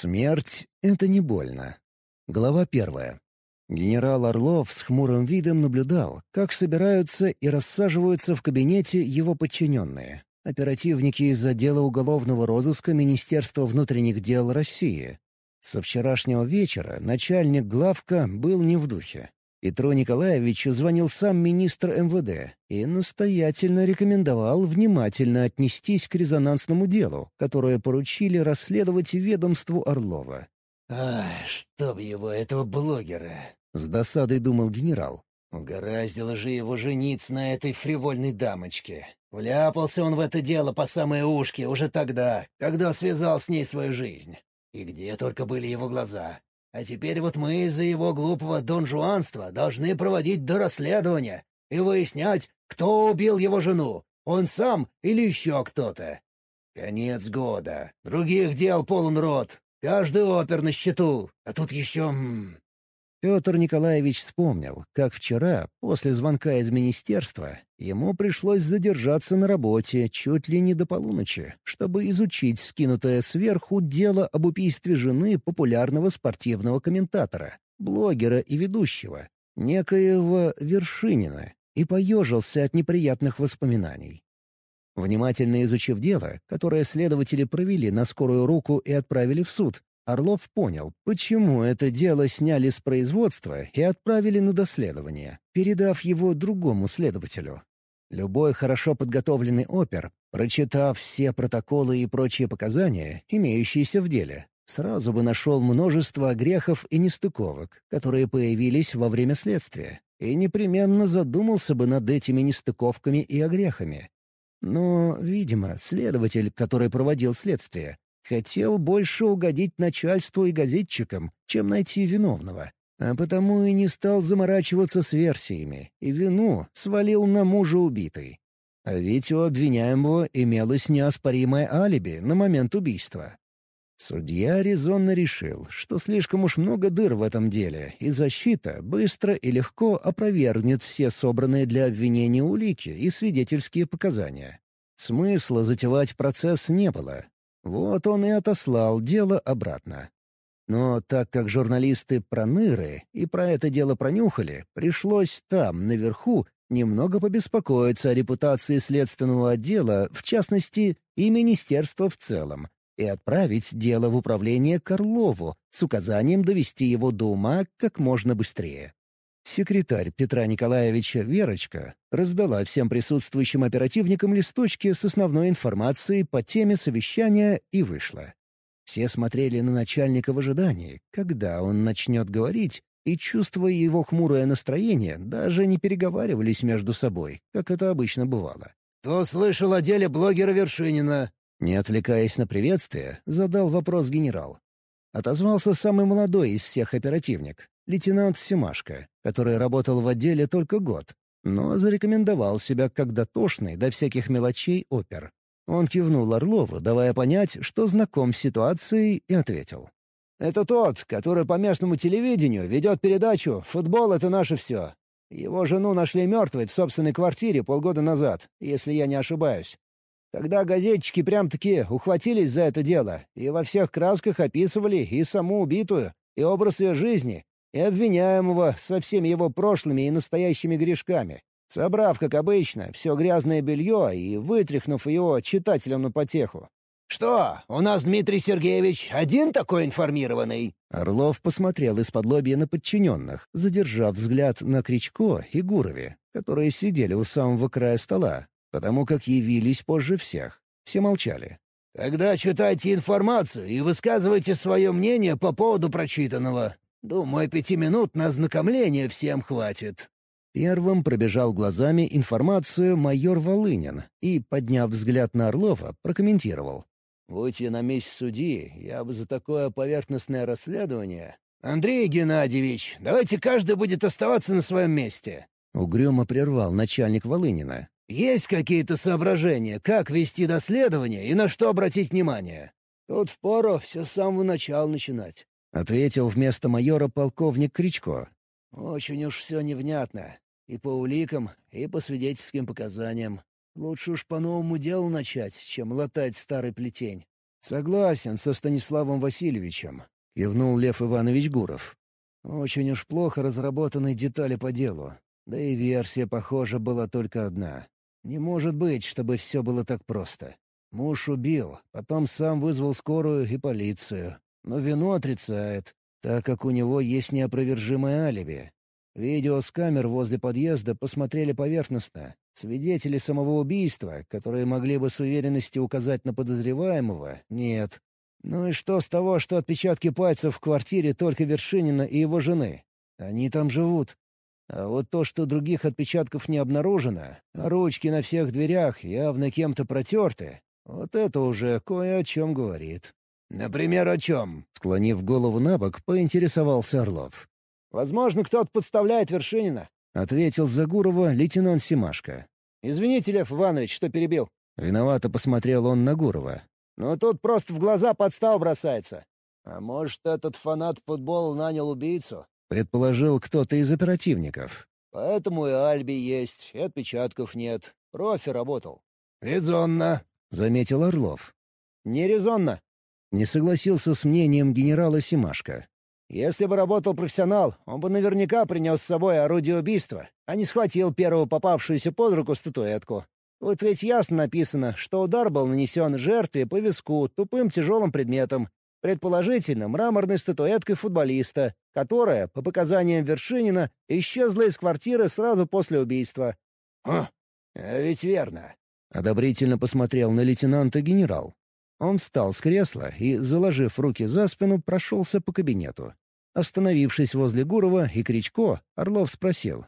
Смерть — это не больно. Глава первая. Генерал Орлов с хмурым видом наблюдал, как собираются и рассаживаются в кабинете его подчиненные. Оперативники из отдела уголовного розыска Министерства внутренних дел России. Со вчерашнего вечера начальник главка был не в духе. Петру Николаевичу звонил сам министр МВД и настоятельно рекомендовал внимательно отнестись к резонансному делу, которое поручили расследовать ведомству Орлова. «Ах, чтоб его, этого блогера!» — с досадой думал генерал. «Угораздило же его жениться на этой фривольной дамочке. Вляпался он в это дело по самые ушки уже тогда, когда связал с ней свою жизнь. И где только были его глаза. А теперь вот мы из-за его глупого донжуанства должны проводить до расследования и выяснять, кто убил его жену, он сам или еще кто-то. Конец года. Других дел полон рот. Каждый опер на счету. А тут еще... Петр Николаевич вспомнил, как вчера, после звонка из министерства, ему пришлось задержаться на работе чуть ли не до полуночи, чтобы изучить скинутое сверху дело об убийстве жены популярного спортивного комментатора, блогера и ведущего, некоего Вершинина, и поежился от неприятных воспоминаний. Внимательно изучив дело, которое следователи провели на скорую руку и отправили в суд, Орлов понял, почему это дело сняли с производства и отправили на доследование, передав его другому следователю. Любой хорошо подготовленный опер, прочитав все протоколы и прочие показания, имеющиеся в деле, сразу бы нашел множество грехов и нестыковок, которые появились во время следствия, и непременно задумался бы над этими нестыковками и огрехами. Но, видимо, следователь, который проводил следствие, Хотел больше угодить начальству и газетчикам, чем найти виновного. А потому и не стал заморачиваться с версиями, и вину свалил на мужа убитой. А ведь у обвиняемого имелось неоспоримое алиби на момент убийства. Судья резонно решил, что слишком уж много дыр в этом деле, и защита быстро и легко опровергнет все собранные для обвинения улики и свидетельские показания. Смысла затевать процесс не было, вот он и отослал дело обратно. Но так как журналисты проныры и про это дело пронюхали, пришлось там, наверху, немного побеспокоиться о репутации следственного отдела, в частности, и министерства в целом, и отправить дело в управление Карлову с указанием довести его до ума как можно быстрее. Секретарь Петра Николаевича Верочка раздала всем присутствующим оперативникам листочки с основной информацией по теме совещания и вышла. Все смотрели на начальника в ожидании, когда он начнет говорить, и, чувствуя его хмурое настроение, даже не переговаривались между собой, как это обычно бывало. «Кто слышал о деле блогера Вершинина?» Не отвлекаясь на приветствие, задал вопрос генерал. Отозвался самый молодой из всех оперативник, лейтенант Семашко, который работал в отделе только год, но зарекомендовал себя как дотошный до всяких мелочей опер. Он кивнул Орлову, давая понять, что знаком с ситуацией, и ответил. «Это тот, который по местному телевидению ведет передачу «Футбол — это наше все». Его жену нашли мертвой в собственной квартире полгода назад, если я не ошибаюсь. Когда газетчики прям-таки ухватились за это дело и во всех красках описывали и саму убитую, и образ ее жизни, и обвиняемого со всеми его прошлыми и настоящими грешками, собрав, как обычно, все грязное белье и вытряхнув его читателям на потеху. «Что, у нас Дмитрий Сергеевич один такой информированный?» Орлов посмотрел из-под лобья на подчиненных, задержав взгляд на Кричко и Гурове, которые сидели у самого края стола, потому как явились позже всех. Все молчали. «Тогда читайте информацию и высказывайте свое мнение по поводу прочитанного. Думаю, пяти минут на ознакомление всем хватит». Первым пробежал глазами информацию майор Волынин и, подняв взгляд на Орлова, прокомментировал. «Будь я на месте судьи, я бы за такое поверхностное расследование...» «Андрей Геннадьевич, давайте каждый будет оставаться на своем месте». Угрюмо прервал начальник Волынина. «Есть какие-то соображения, как вести доследование и на что обратить внимание?» «Тут впору все с самого начала начинать. — ответил вместо майора полковник Кричко. «Очень уж все невнятно. И по уликам, и по свидетельским показаниям. Лучше уж по новому делу начать, чем латать старый плетень. «Согласен со Станиславом Васильевичем», — кивнул Лев Иванович Гуров. «Очень уж плохо разработаны детали по делу. Да и версия, похоже, была только одна. Не может быть, чтобы все было так просто. Муж убил, потом сам вызвал скорую и полицию. Но вину отрицает, так как у него есть неопровержимое алиби. Видео с камер возле подъезда посмотрели поверхностно. Свидетели самого убийства, которые могли бы с уверенностью указать на подозреваемого, нет. Ну и что с того, что отпечатки пальцев в квартире только Вершинина и его жены? Они там живут. А вот то, что других отпечатков не обнаружено, а ручки на всех дверях явно кем-то протерты, вот это уже кое о чем говорит. «Например, о чем?» — склонив голову на бок, поинтересовался Орлов. «Возможно, кто-то подставляет Вершинина», — ответил Загурова лейтенант Симашко. «Извините, Лев Иванович, что перебил». Виновато посмотрел он на Гурова. «Но тут просто в глаза подстава бросается». «А может, этот фанат футбола нанял убийцу?» предположил кто-то из оперативников. «Поэтому и Альби есть, и отпечатков нет. Профи работал». «Резонно», — заметил Орлов. «Не резонно». Не согласился с мнением генерала Симашко. «Если бы работал профессионал, он бы наверняка принес с собой орудие убийства, а не схватил первую попавшуюся под руку статуэтку. Вот ведь ясно написано, что удар был нанесен жертве по виску тупым тяжелым предметом, Предположительно, мраморной статуэткой футболиста, которая, по показаниям Вершинина, исчезла из квартиры сразу после убийства. «Хм, а ведь верно», — одобрительно посмотрел на лейтенанта генерал. Он встал с кресла и, заложив руки за спину, прошелся по кабинету. Остановившись возле Гурова и Кричко, Орлов спросил.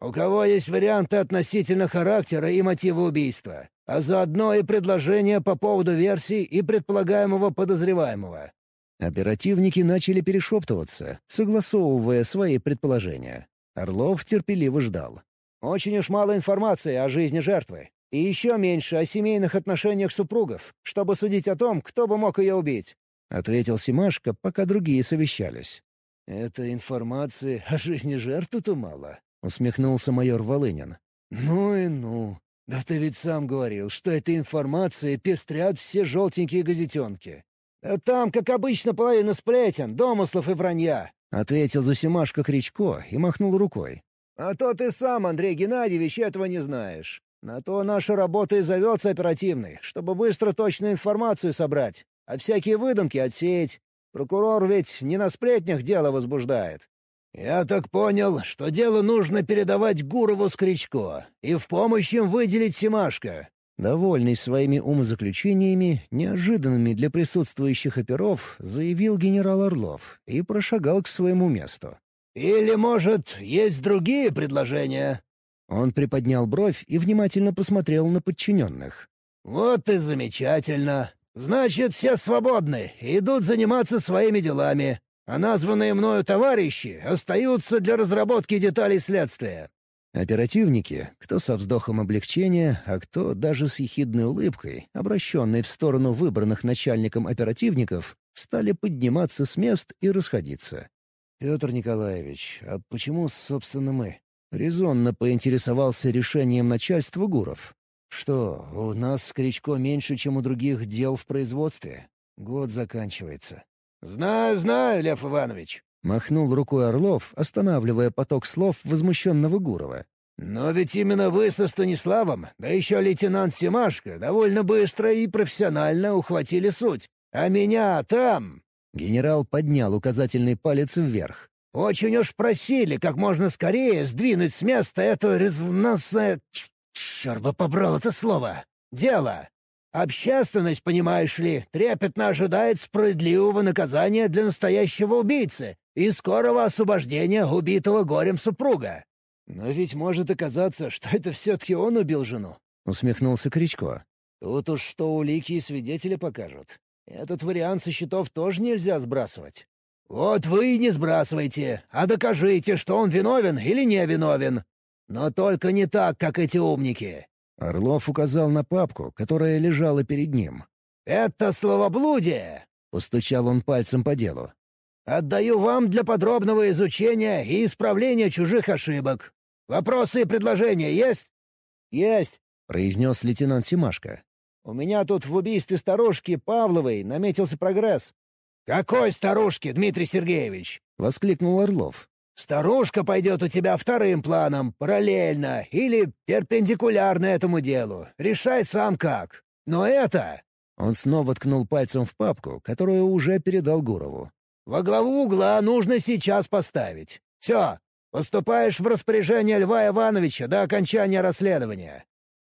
«У кого есть варианты относительно характера и мотива убийства? а заодно и предложения по поводу версий и предполагаемого подозреваемого. Оперативники начали перешептываться, согласовывая свои предположения. Орлов терпеливо ждал. «Очень уж мало информации о жизни жертвы. И еще меньше о семейных отношениях супругов, чтобы судить о том, кто бы мог ее убить», — ответил Симашко, пока другие совещались. «Это информации о жизни жертвы-то мало», — усмехнулся майор Волынин. «Ну и ну. «Да ты ведь сам говорил, что этой информацией пестрят все желтенькие газетенки». Да «Там, как обычно, половина сплетен, домыслов и вранья», — ответил Засимашка Кричко и махнул рукой. «А то ты сам, Андрей Геннадьевич, этого не знаешь. На то наша работа и зовется оперативной, чтобы быстро точную информацию собрать, а всякие выдумки отсеять. Прокурор ведь не на сплетнях дело возбуждает. «Я так понял, что дело нужно передавать Гурову с Кричко и в помощь им выделить Семашко». Довольный своими умозаключениями, неожиданными для присутствующих оперов, заявил генерал Орлов и прошагал к своему месту. «Или, может, есть другие предложения?» Он приподнял бровь и внимательно посмотрел на подчиненных. «Вот и замечательно. Значит, все свободны и идут заниматься своими делами а названные мною товарищи остаются для разработки деталей следствия». Оперативники, кто со вздохом облегчения, а кто даже с ехидной улыбкой, обращенной в сторону выбранных начальником оперативников, стали подниматься с мест и расходиться. «Петр Николаевич, а почему, собственно, мы?» Резонно поинтересовался решением начальства Гуров. «Что, у нас с Кричко меньше, чем у других дел в производстве? Год заканчивается. «Знаю, знаю, Лев Иванович», — махнул рукой Орлов, останавливая поток слов возмущенного Гурова. «Но ведь именно вы со Станиславом, да еще лейтенант Семашко, довольно быстро и профессионально ухватили суть. А меня там...» Генерал поднял указательный палец вверх. «Очень уж просили как можно скорее сдвинуть с места это резонансное... Черт бы побрал это слово! Дело! Общественность, понимаешь ли, трепетно ожидает справедливого наказания для настоящего убийцы и скорого освобождения убитого горем супруга». «Но ведь может оказаться, что это все-таки он убил жену», — усмехнулся Кричко. «Тут уж что улики и свидетели покажут. Этот вариант со счетов тоже нельзя сбрасывать». «Вот вы и не сбрасывайте, а докажите, что он виновен или не виновен. Но только не так, как эти умники. Орлов указал на папку, которая лежала перед ним. «Это словоблудие!» — постучал он пальцем по делу. «Отдаю вам для подробного изучения и исправления чужих ошибок. Вопросы и предложения есть?» «Есть», — произнес лейтенант Симашко. У меня тут в убийстве старушки Павловой наметился прогресс». «Какой старушки, Дмитрий Сергеевич?» — воскликнул Орлов. «Старушка пойдет у тебя вторым планом, параллельно или перпендикулярно этому делу. Решай сам как. Но это...» Он снова ткнул пальцем в папку, которую уже передал Гурову. «Во главу угла нужно сейчас поставить. Все, поступаешь в распоряжение Льва Ивановича до окончания расследования».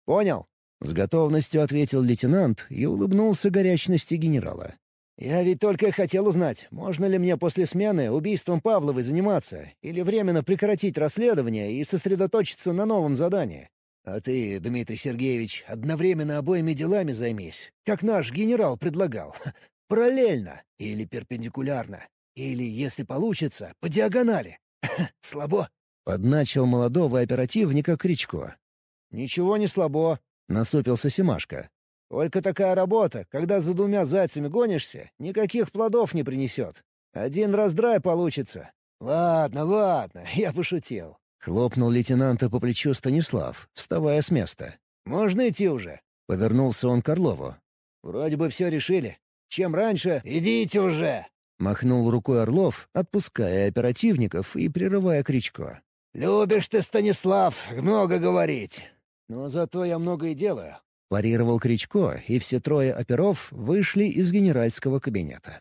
«Понял?» — с готовностью ответил лейтенант и улыбнулся горячности генерала. «Я ведь только хотел узнать, можно ли мне после смены убийством Павловой заниматься или временно прекратить расследование и сосредоточиться на новом задании. А ты, Дмитрий Сергеевич, одновременно обоими делами займись, как наш генерал предлагал. Параллельно или перпендикулярно. Или, если получится, по диагонали. Слабо. Подначил молодого оперативника Кричко. «Ничего не слабо», — насупился Семашко. «Только такая работа, когда за двумя зайцами гонишься, никаких плодов не принесет. Один раздрай получится. Ладно, ладно, я пошутил. Хлопнул лейтенанта по плечу Станислав, вставая с места. «Можно идти уже?» — повернулся он к Орлову. «Вроде бы все решили. Чем раньше...» «Идите уже!» — махнул рукой Орлов, отпуская оперативников и прерывая Кричко. «Любишь ты, Станислав, много говорить!» «Но зато я много и делаю», — парировал Кричко, и все трое оперов вышли из генеральского кабинета.